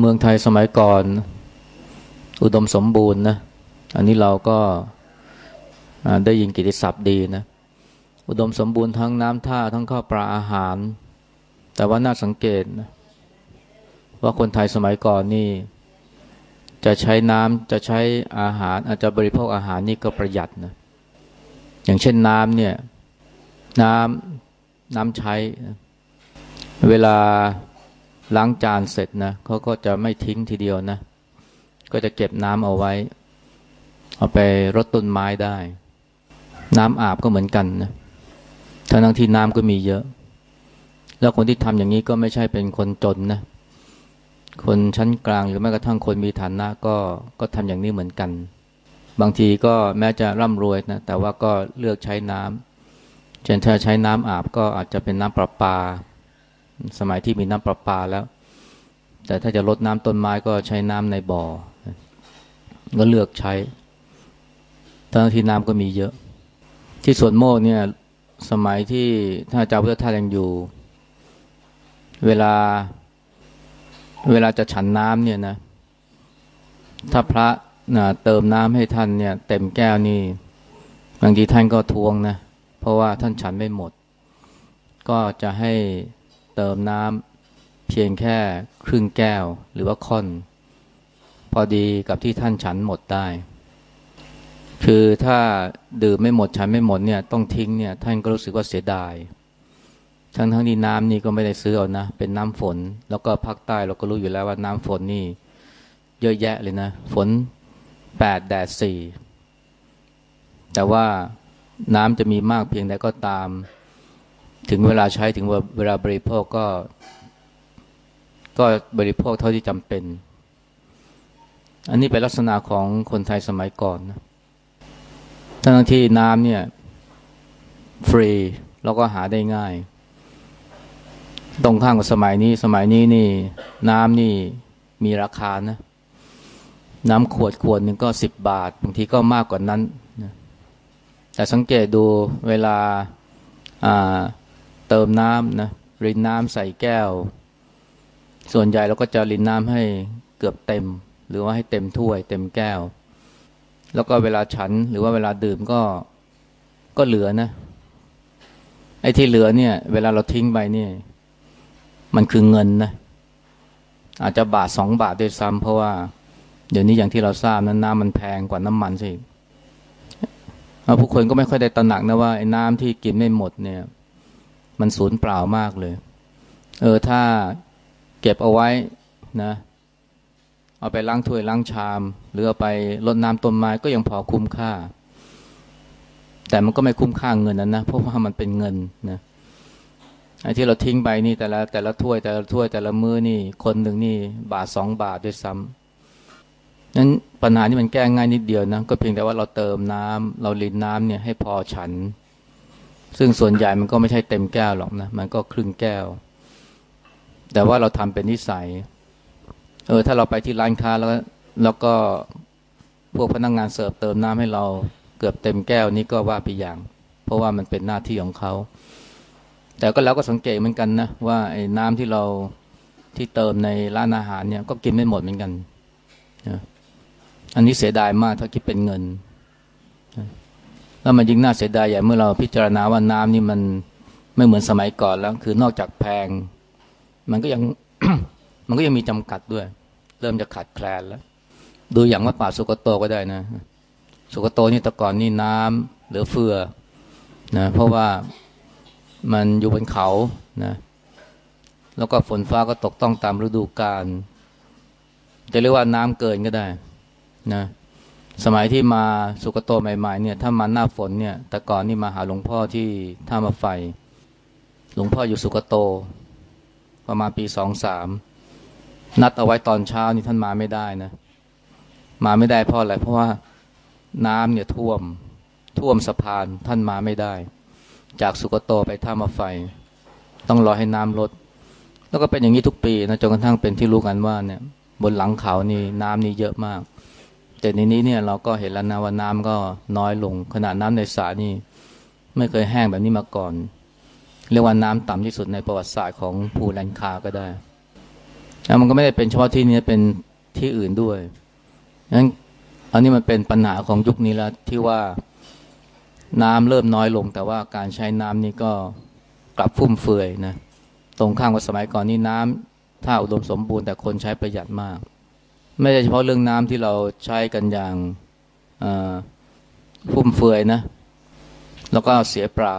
เมืองไทยสมัยก่อน อุดมสมบูรณ์นะ อันนี้เราก็ได้ยินกิติศัพท์ดีนะ อุดมสมบูรณ์ทั้งน้ำท่าทั้งข้าวปลาอาหาร แต่ว่าน่าสังเกตนะว่าคนไทยสมัยก่อนนี่ จะใช้น้ำจะใช้อาหาร อาจจะบริโภคอาหารนี่ก็ประหยัดนะ อย่างเช่นน้ำเนี่ย น้ำน้ำใช้ เวลา ล้างจานเสร็จนะเขาก็จะไม่ทิ้งทีเดียวนะ ก็จะเก็บน้ำเอาไว้ เอาไปรดต้นไม้ได้ น้ำอาบก็เหมือนกันนะทั้งที่น้ำก็มีเยอะ แล้วคนที่ทำอย่างนี้ก็ไม่ใช่เป็นคนจนนะคนชั้นกลางหรือแม้กระทั่งคนมีฐานะก็ก็ทำอย่างนี้เหมือนกัน บางทีก็แม้จะร่ำรวยนะแต่ว่าก็เลือกใช้น้ำเช่นถ้าใช้น้ำอาบก็อาจจะเป็นน้ำประปา สมัยที่มีน้ำประปาแล้ว แต่ถ้าจะลดน้ำต้นไม้ก็ใช้น้ำในบ่อก็เลือกใช้ทั้งที่น้ำก็มีเยอะ ที่สวนโมกเนี่ยสมัยที่ถ้าเจ้าพุทธทาสยังอยู่ เวลาเวลาจะฉันน้ำเนี่ยนะ ถ้าพระนะเติมน้ำให้ท่านเนี่ย เต็มแก้วนี่บางทีท่านก็ทวงนะ เพราะว่าท่านฉันไม่หมด ก็จะให้ เติมน้ำเพียงแค่ครึ่งแก้วหรือว่าค่อน พอดีกับที่ท่านฉันหมดได้ คือถ้าดื่มไม่หมดฉันไม่หมดเนี่ยต้องทิ้งเนี่ยท่านก็รู้สึกว่าเสียดาย ทั้งทั้งที่น้ำนี่ก็ไม่ได้ซื้อเอานะ เป็นน้ำฝน แล้วก็ภาคใต้เราก็รู้อยู่แล้วว่าน้ำฝนนี่ เยอะแยะเลยนะ ฝนแปดแดดสี่แต่ว่าน้ำจะมีมากเพียงใดก็ตาม ถึงเวลาใช้ถึงเวลาบริโภคก็ ก็บริโภคเท่าที่จำเป็น อันนี้เป็นลักษณะของคนไทยสมัยก่อนนะทั้งที่น้ำเนี่ย ฟรีแล้วก็หาได้ง่าย ตรงข้างกับสมัยนี้สมัยนี้นี่ น้ำนี่มีราคานะ น้ำขวดขวดหนึ่งก็สิบบาทบางทีก็มากกว่านั้นนะแต่สังเกตดูเวลาอ่า เติมน้ำนะรินน้ำใส่แก้ว ส่วนใหญ่เราก็จะรินน้ำให้เกือบเต็ม หรือว่าให้เต็มถ้วย เต็มแก้ว แล้วก็เวลาฉันหรือว่าเวลาดื่มก็ก็เหลือนะ ไอ้ที่เหลือเนี่ย เวลาเราทิ้งไปเนี่ย มันคือเงินนะอาจจะบาทสองบาทด้วยซ้ำเพราะว่าเดี๋ยวนี้อย่างที่เราทราบนั้นน้ำมันแพงกว่าน้ำมันสิผู้คนก็ไม่ค่อยได้ตระหนักนะว่าไอ้น้ำที่กินไม่หมดเนี่ย มันสูญเปล่ามากเลย เออถ้าเก็บเอาไว้นะ เอาไปล้างถ้วยล้างชาม หรือเอาไปรดน้ำต้นไม้ก็ยังพอคุ้มค่า แต่มันก็ไม่คุ้มค่าเงินนั้นนะเพราะว่ามันเป็นเงินนะไอ้ที่เราทิ้งไปนี่แต่ละแต่ละถ้วยแต่ละถ้วยแต่ละมือนี่ คนหนึ่งนี่บาทสองบาทด้วยซ้ำนั้นปัญหานี่มันแก้ง่ายนิดเดียวนะก็เพียงแต่ว่าเราเติมน้ำเราลินน้ำเนี่ยให้พอฉัน ซึ่งส่วนใหญ่มันก็ไม่ใช่เต็มแก้วหรอกนะ มันก็ครึ่งแก้ว แต่ว่าเราทำเป็นนิสัย เออ ถ้าเราไปที่ร้านค้าแล้ว แล้วก็พวกพนักงงานเสิร์ฟเติมน้ำให้เราเกือบเต็มแก้วนี่ก็ว่าไปอย่าง เพราะว่ามันเป็นหน้าที่ของเขา แต่ก็แล้วก็สังเกตเหมือนกันนะ ว่าไอ้น้ำที่เราที่เติมในร้านอาหารเนี่ย ก็กินไม่หมดเหมือนกันอันนี้เสียดายมากถ้าคิดเป็นเงิน แล้วมันยิ่งน่าเสียดายอย่างเมื่อเราพิจารณาว่าน้ำนี่มันไม่เหมือนสมัยก่อนแล้ว คือนอกจากแพง มันก็ยังมันก็ยังมีจำกัดด้วย เริ่มจะขาดแคลนแล้ว ดูอย่างว่าป่าสุกโตก็ได้นะ สุกโตนี่แต่ก่อนนี่น้ำเหลือเฟือนะเพราะว่ามันอยู่บนเขานะแล้วก็ฝนฟ้าก็ตกต้องตามฤดูกาลจะเรียกว่าน้ำเกินก็ได้นะ สมัยที่มาสุกโตใหม่ๆเนี่ยถ้ามาหน้าฝนเนี่ย แต่ก่อนนี่มาหาหลวงพ่อที่ท่ามาไฟ หลวงพ่ออยู่สุกโต ประมาณปีสองสามนัดเอาไว้ตอนเช้านี่ท่านมาไม่ได้นะ มาไม่ได้เพราะอะไรเพราะว่าน้ำเนี่ยท่วมท่วมสะพานท่านมาไม่ได้ จากสุกโตไปท่ามาไฟ ต้องรอให้น้ำลด แล้วก็เป็นอย่างนี้ทุกปีนะจนกระทั่งเป็นที่รู้กันว่าเนี่ย บนหลังเขานี่น้ำนี่เยอะมาก แต่ในนี้เนี่ยเราก็เห็นแล้วนะว่าน้ำก็น้อยลง ขนาดน้ำในสระนี่ไม่เคยแห้งแบบนี้มาก่อน เรียกว่าน้ำต่ำที่สุดในประวัติศาสตร์ของภูแลนคาก็ได้แล้วมันก็ไม่ได้เป็นเฉพาะที่นี้เป็นที่อื่นด้วยงั้นอันนี้มันเป็นปัญหาของยุคนี้แล้วที่ว่าน้ำเริ่มน้อยลง แต่ว่าการใช้น้ำนี่ก็กลับฟุ่มเฟือยนะตรงข้ามกับสมัยก่อนนี่น้ำถ้าอุดมสมบูรณ์แต่คนใช้ประหยัดมาก ไม่ใช่เฉพาะเรื่องน้ำที่เราใช้กันอย่างฟุ่มเฟือยนะ แล้วก็เสียเปล่า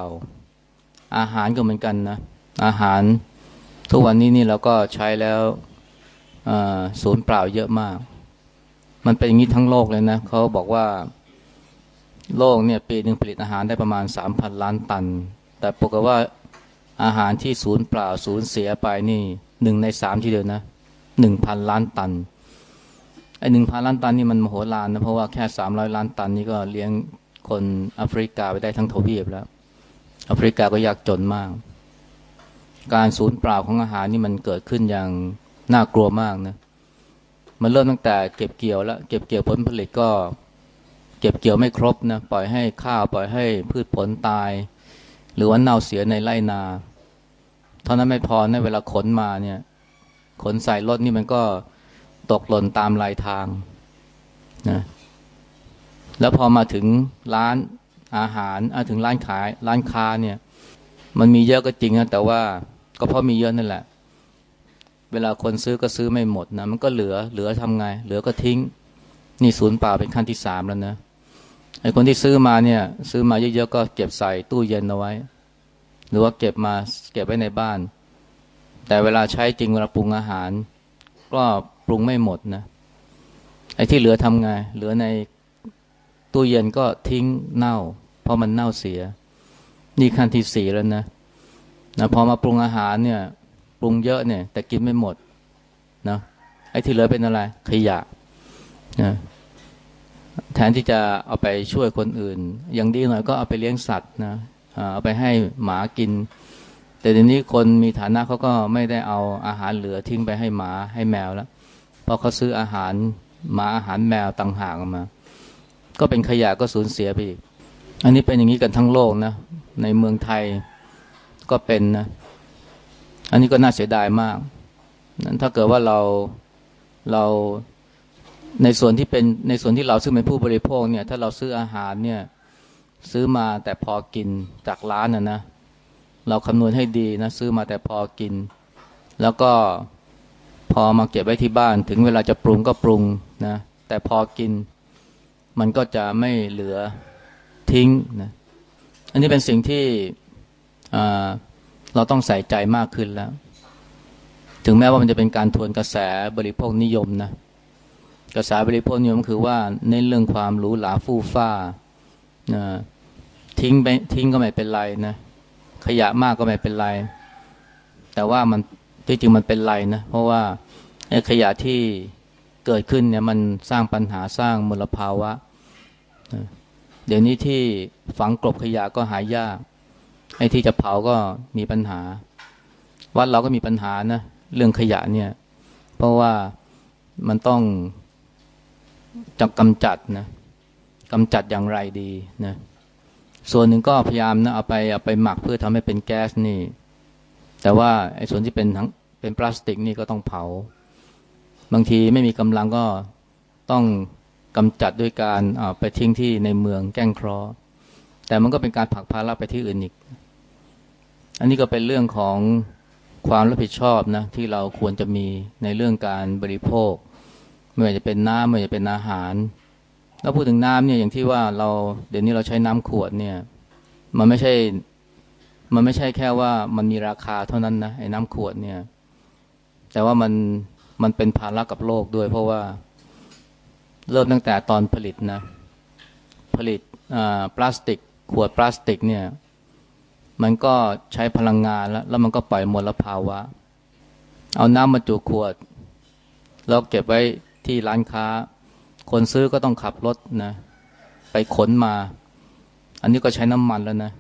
อาหารก็เหมือนกันนะ อาหารทุกวันนี้นี่เราก็ใช้แล้วศูนย์เปล่าเยอะมาก มันเป็นอย่างนี้ทั้งโลกเลยนะเขาบอกว่าโลกเนี่ยปีหนึ่งผลิตอาหารได้ประมาณสามพันล้านตัน แต่ปรากฏว่าอาหารที่ศูนย์เปล่าศูนย์เสียไปนี่หนึ่งในสามทีเดียวนะหนึ่งพันล้านตัน ไอ้หนึ่งพันล้านตันนี่มันมโหฬารนะเพราะว่าแค่สามร้อยล้านตันนี่ก็เลี้ยงคนแอฟริกาไปได้ทั้งทวีปแล้วแอฟริกาก็ยากจนมาก การศูนย์เปล่าของอาหารนี่มันเกิดขึ้นอย่างน่ากลัวมากนะมันเริ่มตั้งแต่เก็บเกี่ยวแล้วเก็บเกี่ยวผลผลิตก็ เก็บเกี่ยวไม่ครบนะปล่อยให้ข้าวปล่อยให้พืชผลตาย หรือว่าเน่าเสียในไร่นาเท่านั้นไม่พอในเวลาขนมาเนี่ย ขนใส่รถนี่มันก็ ตกหล่นตามลายทางนะแล้วพอมาถึงร้านอาหารอาถึงร้านขายร้านค้าเนี่ย มันมีเยอะก็จริงนะแต่ว่าก็เพราะมีเยอะนั่นแหละ เวลาคนซื้อก็ซื้อไม่หมดนะมันก็เหลือเหลือทำไง เหลือก็ทิ้ง นี่ศูนย์เปล่าเป็นขั้นที่สามแล้วนะไอ้คนที่ซื้อมาเนี่ย ซื้อมาเยอะๆก็เก็บใส่ตู้เย็นเอาไว้ หรือว่าเก็บมาเก็บไว้ในบ้าน แต่เวลาใช้จริงเวลาปรุงอาหาร ก็ รุงไม่หมดนะไอ้ที่เหลือทำไงเหลือในตู้เย็นก็ทิ้งเน่า เพราะมันเน่าเสีย นี่ขั้นที่สี่แล้วนะนะพอมาปรุงอาหารเนี่ย ปรุงเยอะเนี่ย แต่กินไม่หมดนะไอ้ที่เหลือเป็นอะไร ขยะนะแทนที่จะเอาไปช่วยคนอื่น อย่างดีหน่อยก็เอาไปเลี้ยงสัตว์นะเอาไปให้หมากิน แต่ทีนี้คนมีฐานะเขาก็ไม่ได้เอาอาหารเหลือทิ้งไปให้หมาให้แมวแล้ว ราะเขาซื้ออาหารหมาอาหารแมวต่างหากมา ก็เป็นขยะก็สูญเสียไปอีก อันนี้เป็นอย่างนี้กันทั้งโลกนะ ในเมืองไทยก็เป็นนะ อันนี้ก็น่าเสียดายมาก นั้นถ้าเกิดว่าเราเราในส่วนที่เป็นในส่วนที่เราซึ่งเป็นผู้บริโภคเนี่ย ถ้าเราซื้ออาหารเนี่ย ซื้อมาแต่พอกินจากร้านนะนะเราคำนวณให้ดีนะ ซื้อมาแต่พอกิน แล้วก็ พอมาเก็บไว้ที่บ้าน ถึงเวลาจะปรุงก็ปรุงนะแต่พอกินมันก็จะไม่เหลือทิ้งนะอันนี้เป็นสิ่งที่เราต้องใส่ใจมากขึ้นแล้ว ถึงแม้ว่ามันจะเป็นการทวนกระแสบริโภคนิยมนะกระแสบริโภคนิยมคือว่าในเรื่องความหรูหราฟู่ฟ้านะทิ้งไปทิ้งก็ไม่เป็นไรนะขยะมากก็ไม่เป็นไร แต่ว่ามัน ที่จริงมันเป็นไรนะเพราะว่าไอ้ขยะที่เกิดขึ้นเนี่ยมันสร้างปัญหาสร้างมลภาวะ เดี๋ยวนี้ที่ฝังกลบขยะก็หายากไอ้ที่จะเผาก็มีปัญหา วัดเราก็มีปัญหานะเรื่องขยะเนี่ย เพราะว่ามันต้องจะกำจัดนะกำจัดอย่างไรดีนะส่วนหนึ่งก็พยายามนะเอาไปเอาไปหมักเพื่อทำให้เป็นแก๊สนี่ แต่ว่าไอ้ส่วนที่เป็นทั้ง เป็นพลาสติกนี่ก็ต้องเผา บางทีไม่มีกำลังก็ต้องกำจัดด้วยการาไปทิ้งที่ในเมืองแก้งคราะห์แต่มันก็เป็นการผลักภาระไปที่อื่นอีก อันนี้ก็เป็นเรื่องของความรับผิดชอบนะที่เราควรจะมีในเรื่องการบริโภคไม่ว่าจะเป็นน้ำไม่ว่าจะเป็นอาหารแล้วพูดถึงน้ำเนี่ยอย่างที่ว่าเราเดี๋ยวนี้เราใช้น้ำขวดเนี่ย มันไม่ใช่ มันไม่ใช่แค่ว่ามันมีราคาเท่านั้นนะไอ้น้ำขวดเนี่ย แต่ว่ามันมันเป็นภาระกับโลกด้วย เพราะว่าเริ่มตั้งแต่ตอนผลิตนะ ผลิตพลาสติก ขวดพลาสติกเนี่ยมันก็ใช้พลังงานแล้ว แล้วมันก็ปล่อยมลภาวะ เอาน้ำมาจุขวด แล้วเก็บไว้ที่ร้านค้า คนซื้อก็ต้องขับรถนะ ไปขนมา อันนี้ก็ใช้น้ำมันแล้วนะ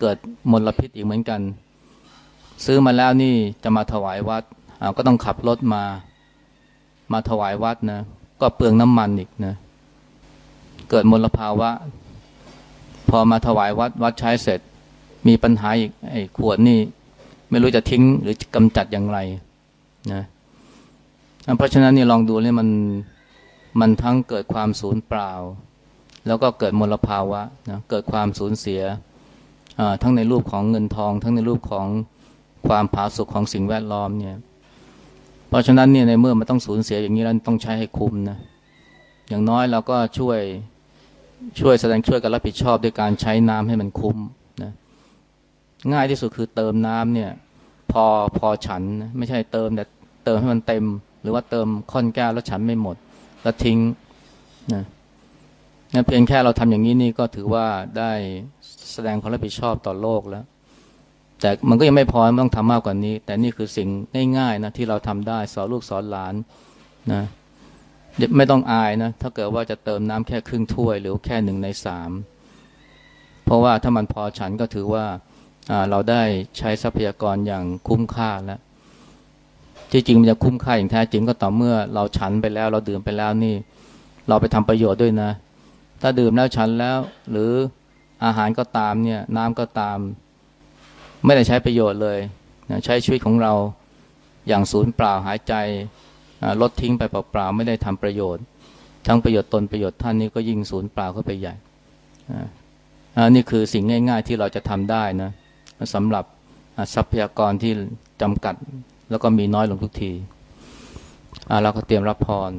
เกิดมลพิษอีกเหมือนกัน ซื้อมาแล้วนี่จะมาถวายวัด ก็ต้องขับรถมา มาถวายวัดนะ ก็เปลืองน้ำมันอีกนะ เกิดมลภาวะ พอมาถวายวัดวัดใช้เสร็จ มีปัญหาอีกไอ้ขวดนี่ ไม่รู้จะทิ้งหรือกำจัดอย่างไรนะเพราะฉะนั้นนี่ลองดูเนี่ยมันมันทั้งเกิดความสูญเปล่า แล้วก็เกิดมลภาวะนะเกิดความสูญเสียทั้งในรูปของเงินทอง ทั้งในรูปของความผาสุกของสิ่งแวดล้อมเนี่ย ราะฉะนั้นเนี่ยในเมื่อมันต้องสูญเสียอย่างนี้แล้วต้องใช้ให้คุ้มนะอย่างน้อยเราก็ช่วยช่วยแสดงช่วยกันรับผิดชอบด้วยการใช้น้ำให้มันคุ้มนะง่ายที่สุดคือเติมน้ำเนี่ย พอพอฉันนะไม่ใช่เติมแต่เติมให้มันเต็ม หรือว่าเติมค่อนแก้วแล้วฉันไม่หมด แล้วทิ้งนะนะเพียงแค่เราทำอย่างนี้นี่ก็ถือว่าได้แสดงความรับผิดชอบต่อโลกแล้ว แต่มันก็ยังไม่พอมันต้องทำมากกว่านี้ แต่นี่คือสิ่งง่ายๆนะที่เราทำได้สอนลูกสอนหลานนะไม่ต้องอายนะถ้าเกิดว่าจะเติมน้ำแค่ครึ่งถ้วย หรือแค่หนึ่งในสามเพราะว่าถ้ามันพอฉันก็ถือว่าเราได้ใช้ทรัพยากรอย่างคุ้มค่าแล้วที่จริงมันจะคุ้มค่าอย่างแท้จริงก็ต่อเมื่อเราฉันไปแล้ว เราดื่มไปแล้วนี่ เราไปทำประโยชน์ด้วยนะ ถ้าดื่มแล้วฉันแล้ว หรืออาหารก็ตามเนี่ย น้ำก็ตาม ไม่ได้ใช้ประโยชน์เลยใช้ชีวิตของเราอย่างศูนย์เปล่าหายใจลดทิ้งไปเปล่าๆไม่ได้ทำประโยชน์ ทั้งประโยชน์ตนประโยชน์ท่านนี้ก็ยิ่งสูญเปล่าเข้าไปใหญ่อันนี้คือสิ่งง่าย ๆ ที่เราจะทำได้นะสำหรับทรัพยากรที่จำกัด แล้วก็มีน้อยลงทุกทีเราก็เตรียมรับพร